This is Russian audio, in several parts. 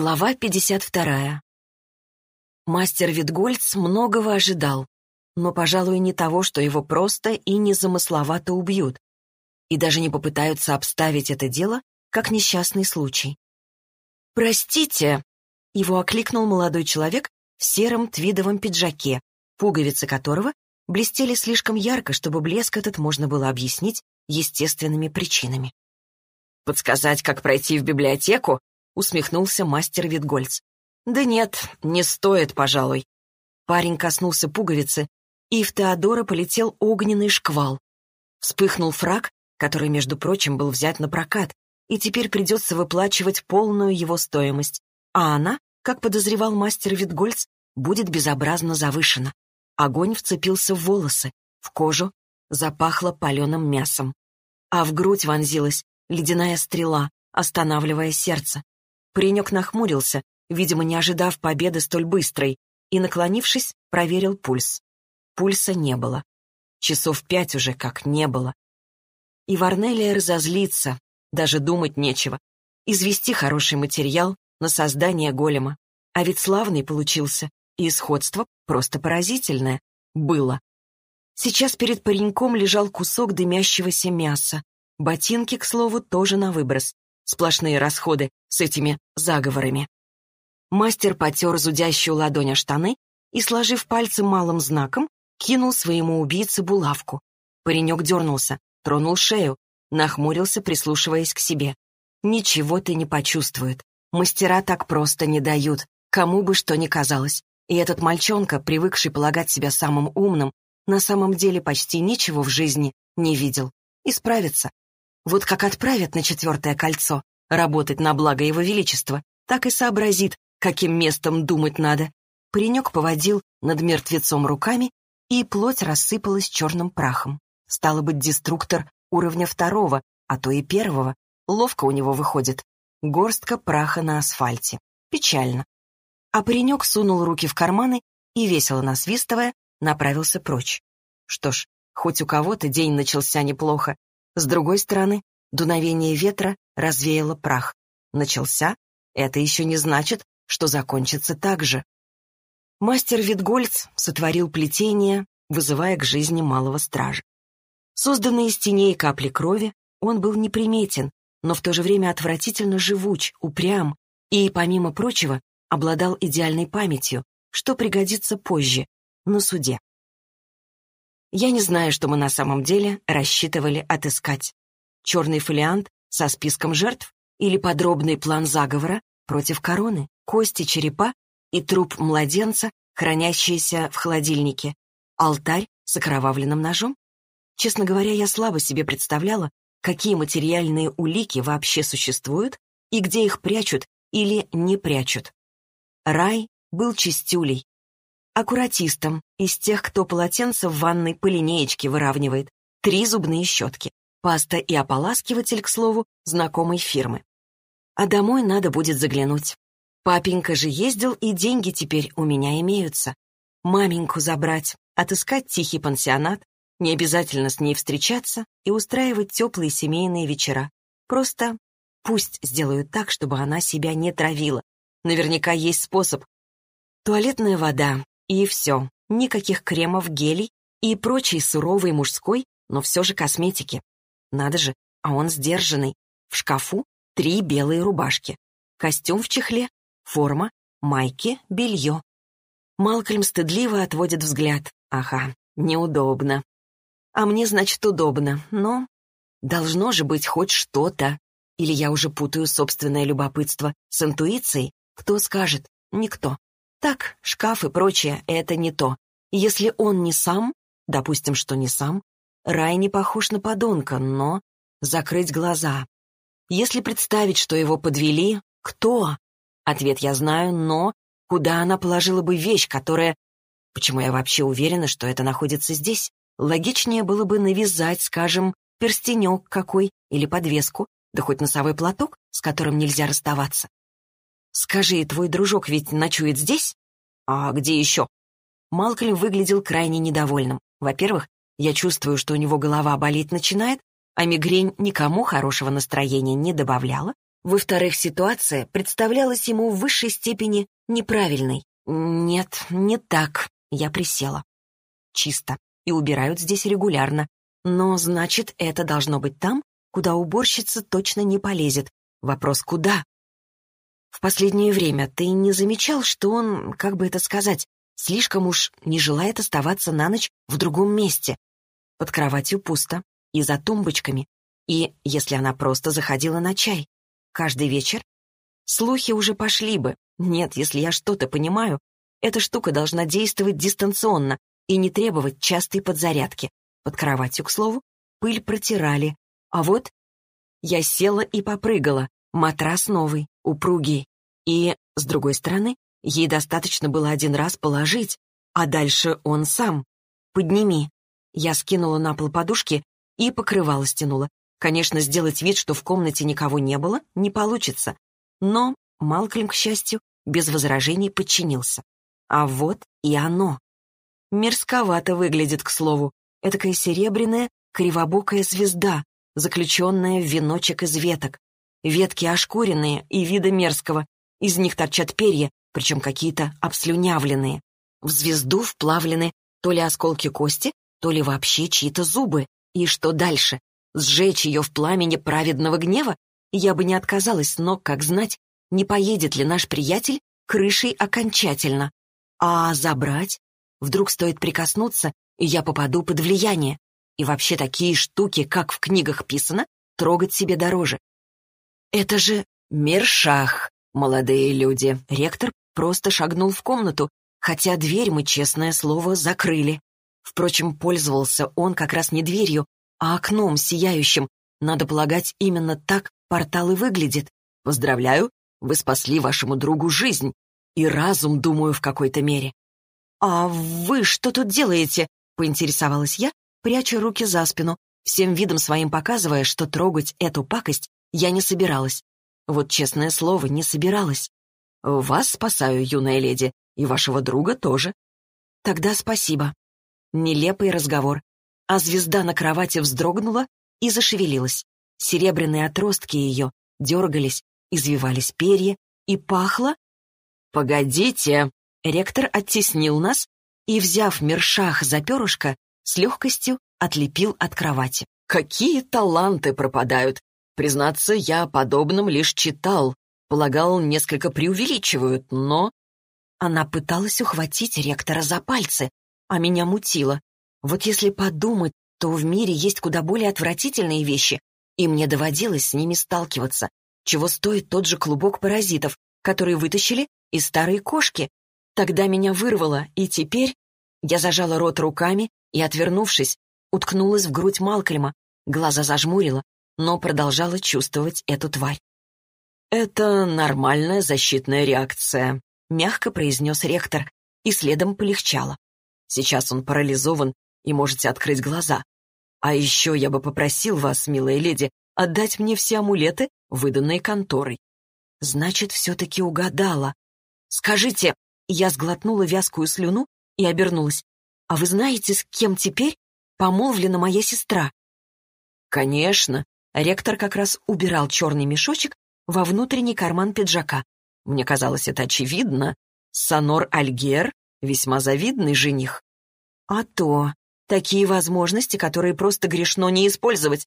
Глава 52. Мастер Витгольц многого ожидал, но, пожалуй, не того, что его просто и незамысловато убьют, и даже не попытаются обставить это дело как несчастный случай. «Простите!» — его окликнул молодой человек в сером твидовом пиджаке, пуговицы которого блестели слишком ярко, чтобы блеск этот можно было объяснить естественными причинами. «Подсказать, как пройти в библиотеку?» Усмехнулся мастер Витгольц. «Да нет, не стоит, пожалуй». Парень коснулся пуговицы, и в Теодора полетел огненный шквал. Вспыхнул фраг, который, между прочим, был взят на прокат, и теперь придется выплачивать полную его стоимость. А она, как подозревал мастер Витгольц, будет безобразно завышена. Огонь вцепился в волосы, в кожу, запахло паленым мясом. А в грудь вонзилась ледяная стрела, останавливая сердце. Паренек нахмурился, видимо, не ожидав победы столь быстрой, и, наклонившись, проверил пульс. Пульса не было. Часов пять уже как не было. И Варнелия разозлится, даже думать нечего. Извести хороший материал на создание голема. А ведь славный получился, и сходство просто поразительное. Было. Сейчас перед пареньком лежал кусок дымящегося мяса. Ботинки, к слову, тоже на выброс. Сплошные расходы с этими заговорами. Мастер потер зудящую ладонь о штаны и, сложив пальцы малым знаком, кинул своему убийце булавку. Паренек дернулся, тронул шею, нахмурился, прислушиваясь к себе. Ничего ты не почувствует. Мастера так просто не дают, кому бы что ни казалось. И этот мальчонка, привыкший полагать себя самым умным, на самом деле почти ничего в жизни не видел. И справится, вот как отправят на четвертое кольцо работать на благо его величества, так и сообразит, каким местом думать надо. Паренек поводил над мертвецом руками, и плоть рассыпалась черным прахом. Стало быть, деструктор уровня второго, а то и первого. Ловко у него выходит. Горстка праха на асфальте. Печально. А паренек сунул руки в карманы и, весело насвистывая, направился прочь. Что ж, хоть у кого-то день начался неплохо, с другой стороны, дуновение ветра развеяло прах. Начался? Это еще не значит, что закончится так же. Мастер Витгольц сотворил плетение, вызывая к жизни малого стража. Созданный из теней капли крови, он был неприметен, но в то же время отвратительно живуч, упрям и, помимо прочего, обладал идеальной памятью, что пригодится позже, на суде. Я не знаю, что мы на самом деле рассчитывали отыскать. Черный фолиант со списком жертв или подробный план заговора против короны, кости черепа и труп младенца, хранящийся в холодильнике, алтарь с окровавленным ножом? Честно говоря, я слабо себе представляла, какие материальные улики вообще существуют и где их прячут или не прячут. Рай был чистюлей, аккуратистом, из тех, кто полотенце в ванной по линеечке выравнивает, три зубные щетки, паста и ополаскиватель, к слову, знакомой фирмы. А домой надо будет заглянуть. Папенька же ездил, и деньги теперь у меня имеются. Маменьку забрать, отыскать тихий пансионат, не обязательно с ней встречаться и устраивать теплые семейные вечера. Просто пусть сделают так, чтобы она себя не травила. Наверняка есть способ. Туалетная вода, и все. Никаких кремов, гелей и прочей суровой мужской, но все же косметики. Надо же, а он сдержанный. В шкафу три белые рубашки. Костюм в чехле, форма, майки, белье. Малкольм стыдливо отводит взгляд. Ага, неудобно. А мне, значит, удобно, но... Должно же быть хоть что-то. Или я уже путаю собственное любопытство с интуицией? Кто скажет? Никто. Так, шкаф и прочее — это не то. Если он не сам, допустим, что не сам, рай не похож на подонка, но закрыть глаза. Если представить, что его подвели, кто? Ответ я знаю, но куда она положила бы вещь, которая... Почему я вообще уверена, что это находится здесь? Логичнее было бы навязать, скажем, перстенек какой или подвеску, да хоть носовой платок, с которым нельзя расставаться. «Скажи, твой дружок ведь ночует здесь?» «А где еще?» Малкольм выглядел крайне недовольным. Во-первых, я чувствую, что у него голова болеть начинает, а мигрень никому хорошего настроения не добавляла. Во-вторых, ситуация представлялась ему в высшей степени неправильной. Нет, не так. Я присела. Чисто. И убирают здесь регулярно. Но, значит, это должно быть там, куда уборщица точно не полезет. Вопрос «куда?». В последнее время ты не замечал, что он, как бы это сказать, слишком уж не желает оставаться на ночь в другом месте? Под кроватью пусто, и за тумбочками, и если она просто заходила на чай. Каждый вечер? Слухи уже пошли бы. Нет, если я что-то понимаю, эта штука должна действовать дистанционно и не требовать частой подзарядки. Под кроватью, к слову, пыль протирали. А вот я села и попрыгала. Матрас новый, упругий. И, с другой стороны, ей достаточно было один раз положить, а дальше он сам. «Подними». Я скинула на пол подушки и покрывало стянула. Конечно, сделать вид, что в комнате никого не было, не получится. Но Малкольм, к счастью, без возражений подчинился. А вот и оно. Мерзковато выглядит, к слову. Этакая серебряная, кривобокая звезда, заключенная в веночек из веток. Ветки ошкуренные и вида мерзкого. Из них торчат перья, причем какие-то обслюнявленные. В звезду вплавлены то ли осколки кости, то ли вообще чьи-то зубы. И что дальше? Сжечь ее в пламени праведного гнева? Я бы не отказалась, но, как знать, не поедет ли наш приятель крышей окончательно. А забрать? Вдруг стоит прикоснуться, и я попаду под влияние. И вообще такие штуки, как в книгах писано, трогать себе дороже. Это же Мершах, молодые люди. Ректор просто шагнул в комнату, хотя дверь мы, честное слово, закрыли. Впрочем, пользовался он как раз не дверью, а окном сияющим. Надо полагать, именно так портал и выглядит. Поздравляю, вы спасли вашему другу жизнь. И разум, думаю, в какой-то мере. «А вы что тут делаете?» — поинтересовалась я, пряча руки за спину, всем видом своим показывая, что трогать эту пакость я не собиралась. Вот честное слово, не собиралась. «Вас спасаю, юная леди, и вашего друга тоже». «Тогда спасибо». Нелепый разговор. А звезда на кровати вздрогнула и зашевелилась. Серебряные отростки ее дергались, извивались перья, и пахло... «Погодите!» Ректор оттеснил нас и, взяв мершах за перышко, с легкостью отлепил от кровати. «Какие таланты пропадают! Признаться, я о подобном лишь читал. Полагал, несколько преувеличивают, но...» Она пыталась ухватить ректора за пальцы, а меня мутило. Вот если подумать, то в мире есть куда более отвратительные вещи, и мне доводилось с ними сталкиваться, чего стоит тот же клубок паразитов, которые вытащили из старой кошки. Тогда меня вырвало, и теперь я зажала рот руками и, отвернувшись, уткнулась в грудь Малкольма, глаза зажмурила, но продолжала чувствовать эту тварь. «Это нормальная защитная реакция», — мягко произнес ректор, и следом полегчало. Сейчас он парализован, и можете открыть глаза. А еще я бы попросил вас, милая леди, отдать мне все амулеты, выданные конторой. Значит, все-таки угадала. Скажите, я сглотнула вязкую слюну и обернулась. А вы знаете, с кем теперь помолвлена моя сестра? Конечно. Ректор как раз убирал черный мешочек во внутренний карман пиджака. Мне казалось это очевидно. Сонор Альгер — весьма завидный жених. А то, такие возможности, которые просто грешно не использовать.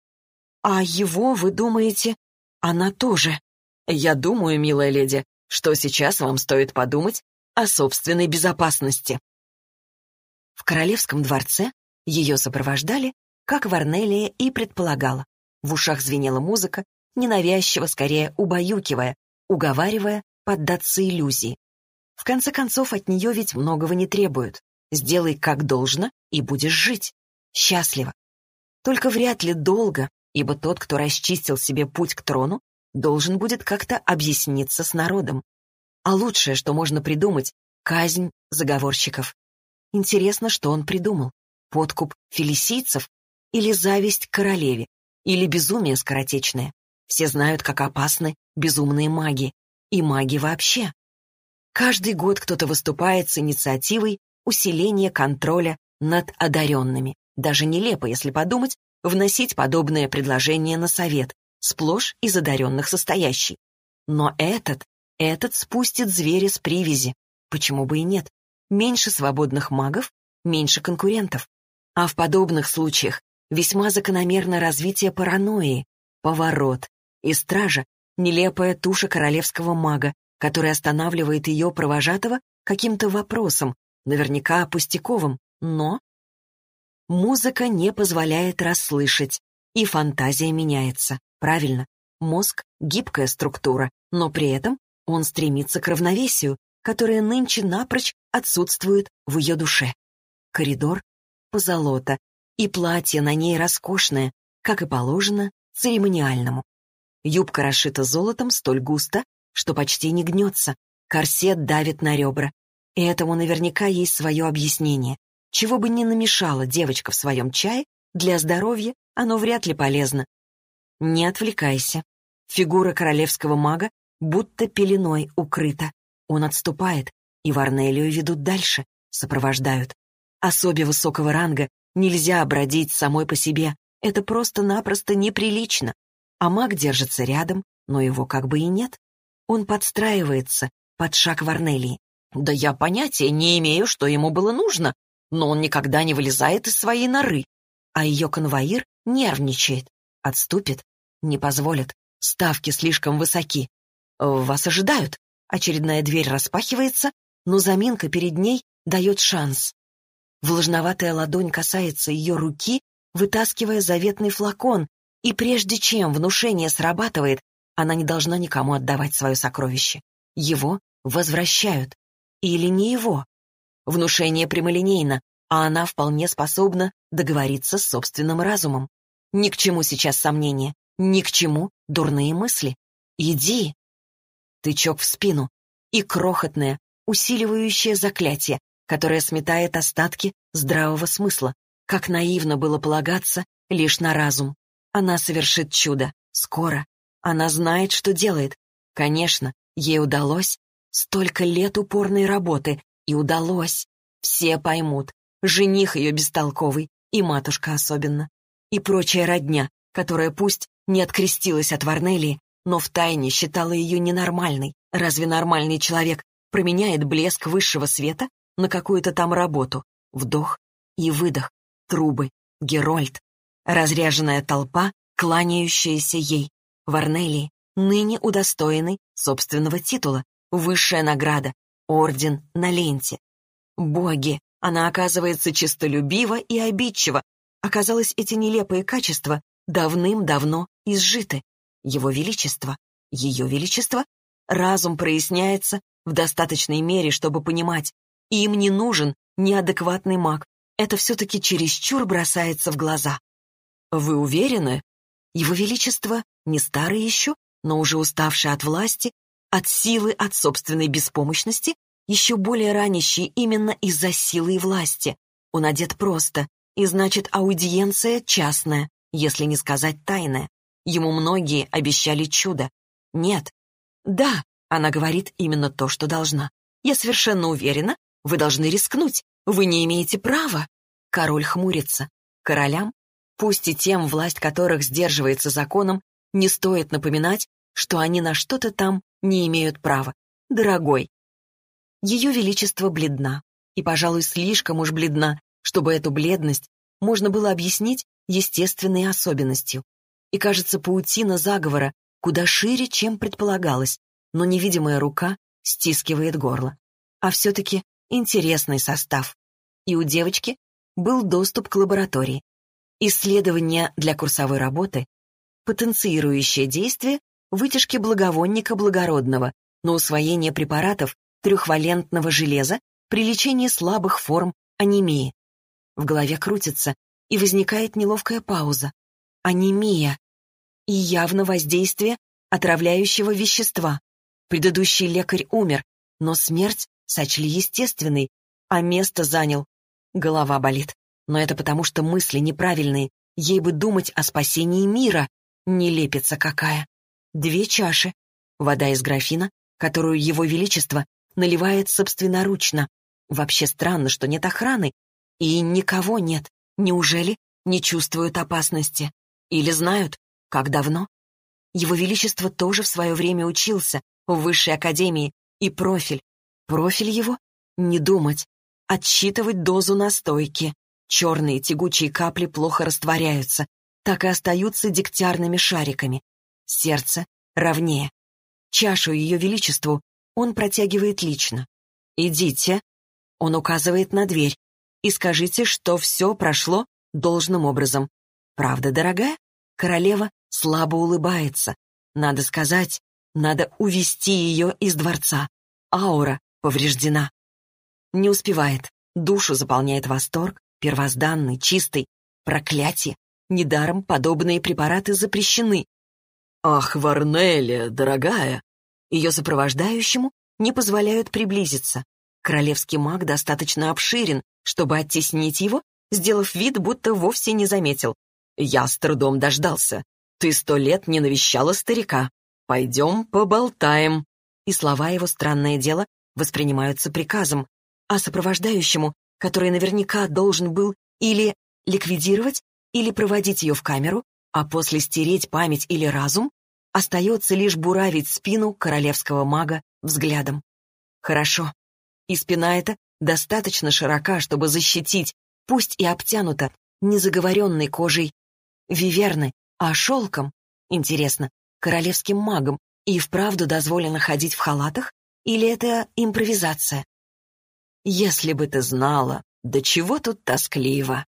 А его, вы думаете, она тоже? Я думаю, милая леди, что сейчас вам стоит подумать о собственной безопасности. В королевском дворце ее сопровождали, как Варнелия и предполагала. В ушах звенела музыка, ненавязчиво, скорее убаюкивая, уговаривая поддаться иллюзии. В конце концов, от нее ведь многого не требуют. Сделай как должно, и будешь жить. Счастливо. Только вряд ли долго, ибо тот, кто расчистил себе путь к трону, должен будет как-то объясниться с народом. А лучшее, что можно придумать — казнь заговорщиков. Интересно, что он придумал. Подкуп филисийцев или зависть к королеве, или безумие скоротечное. Все знают, как опасны безумные маги. И маги вообще. Каждый год кто-то выступает с инициативой усиление контроля над одаренными. Даже нелепо, если подумать, вносить подобное предложение на совет, сплошь из одаренных состоящий. Но этот, этот спустит зверя с привязи. Почему бы и нет? Меньше свободных магов, меньше конкурентов. А в подобных случаях весьма закономерно развитие паранойи, поворот, и стража — нелепая туша королевского мага, который останавливает ее провожатого каким-то вопросом, наверняка пустяковым, но... Музыка не позволяет расслышать, и фантазия меняется. Правильно, мозг — гибкая структура, но при этом он стремится к равновесию, которое нынче напрочь отсутствует в ее душе. Коридор — позолота, и платье на ней роскошное, как и положено, церемониальному. Юбка расшита золотом столь густо, что почти не гнется, корсет давит на ребра. И этому наверняка есть свое объяснение. Чего бы ни намешала девочка в своем чае, для здоровья оно вряд ли полезно. Не отвлекайся. Фигура королевского мага будто пеленой укрыта. Он отступает, и Варнелию ведут дальше, сопровождают. Особе высокого ранга нельзя бродить самой по себе, это просто-напросто неприлично. А маг держится рядом, но его как бы и нет. Он подстраивается под шаг Варнелии. Да я понятия не имею, что ему было нужно, но он никогда не вылезает из своей норы. А ее конвоир нервничает. Отступит. Не позволит. Ставки слишком высоки. Вас ожидают. Очередная дверь распахивается, но заминка перед ней дает шанс. Влажноватая ладонь касается ее руки, вытаскивая заветный флакон, и прежде чем внушение срабатывает, она не должна никому отдавать свое сокровище. Его возвращают. Или не его. Внушение прямолинейно, а она вполне способна договориться с собственным разумом. Ни к чему сейчас сомнения, ни к чему дурные мысли. Иди. Тычок в спину и крохотное, усиливающее заклятие, которое сметает остатки здравого смысла. Как наивно было полагаться лишь на разум. Она совершит чудо. Скоро. Она знает, что делает. Конечно, ей удалось. Столько лет упорной работы. И удалось. Все поймут. Жених ее бестолковый. И матушка особенно. И прочая родня, которая пусть не открестилась от Варнелии, но втайне считала ее ненормальной. Разве нормальный человек променяет блеск высшего света на какую-то там работу? Вдох и выдох. Трубы. Герольд. Разряженная толпа, кланяющаяся ей. Варнелии, ныне удостоенный собственного титула, высшая награда, орден на ленте. Боги, она оказывается честолюбива и обидчива. Оказалось, эти нелепые качества давным-давно изжиты. Его Величество, Ее Величество, разум проясняется в достаточной мере, чтобы понимать, им не нужен неадекватный маг. Это все-таки чересчур бросается в глаза. Вы уверены? Его Величество не старый еще, но уже уставший от власти, от силы, от собственной беспомощности, еще более ранящий именно из-за силы и власти. Он одет просто, и значит аудиенция частная, если не сказать тайная. Ему многие обещали чудо. Нет. Да, она говорит именно то, что должна. Я совершенно уверена, вы должны рискнуть. Вы не имеете права. Король хмурится. Королям Пусть и тем, власть которых сдерживается законом, не стоит напоминать, что они на что-то там не имеют права. Дорогой. Ее Величество бледна, и, пожалуй, слишком уж бледна, чтобы эту бледность можно было объяснить естественной особенностью. И, кажется, паутина заговора куда шире, чем предполагалось, но невидимая рука стискивает горло. А все-таки интересный состав. И у девочки был доступ к лаборатории. Исследование для курсовой работы, потенцирующее действие вытяжки благовонника благородного на усвоение препаратов трехвалентного железа при лечении слабых форм анемии. В голове крутится, и возникает неловкая пауза. Анемия. И явно воздействие отравляющего вещества. Предыдущий лекарь умер, но смерть сочли естественной, а место занял. Голова болит. Но это потому, что мысли неправильные. Ей бы думать о спасении мира. Нелепица какая. Две чаши. Вода из графина, которую его величество наливает собственноручно. Вообще странно, что нет охраны. И никого нет. Неужели не чувствуют опасности? Или знают, как давно? Его Величество тоже в свое время учился в Высшей Академии, и профиль. Профиль его — не думать, отсчитывать дозу настойки. Черные тягучие капли плохо растворяются, так и остаются дегтярными шариками. Сердце ровнее. Чашу Ее Величеству он протягивает лично. «Идите», — он указывает на дверь, «и скажите, что все прошло должным образом. Правда, дорогая?» Королева слабо улыбается. Надо сказать, надо увести ее из дворца. Аура повреждена. Не успевает. Душу заполняет восторг, первозданный, чистый. Проклятие. Недаром подобные препараты запрещены. «Ах, Варнелия, дорогая!» Ее сопровождающему не позволяют приблизиться. Королевский маг достаточно обширен, чтобы оттеснить его, сделав вид, будто вовсе не заметил. «Я с трудом дождался. Ты сто лет не навещала старика. Пойдем поболтаем». И слова его, странное дело, воспринимаются приказом, а сопровождающему, который наверняка должен был или ликвидировать, или проводить ее в камеру, а после стереть память или разум, остается лишь буравить спину королевского мага взглядом. Хорошо. И спина эта достаточно широка, чтобы защитить, пусть и обтянута, незаговоренной кожей виверны, а шелком, интересно, королевским магом, и вправду дозволено ходить в халатах? Или это импровизация? Если бы ты знала, до чего тут тоскливо.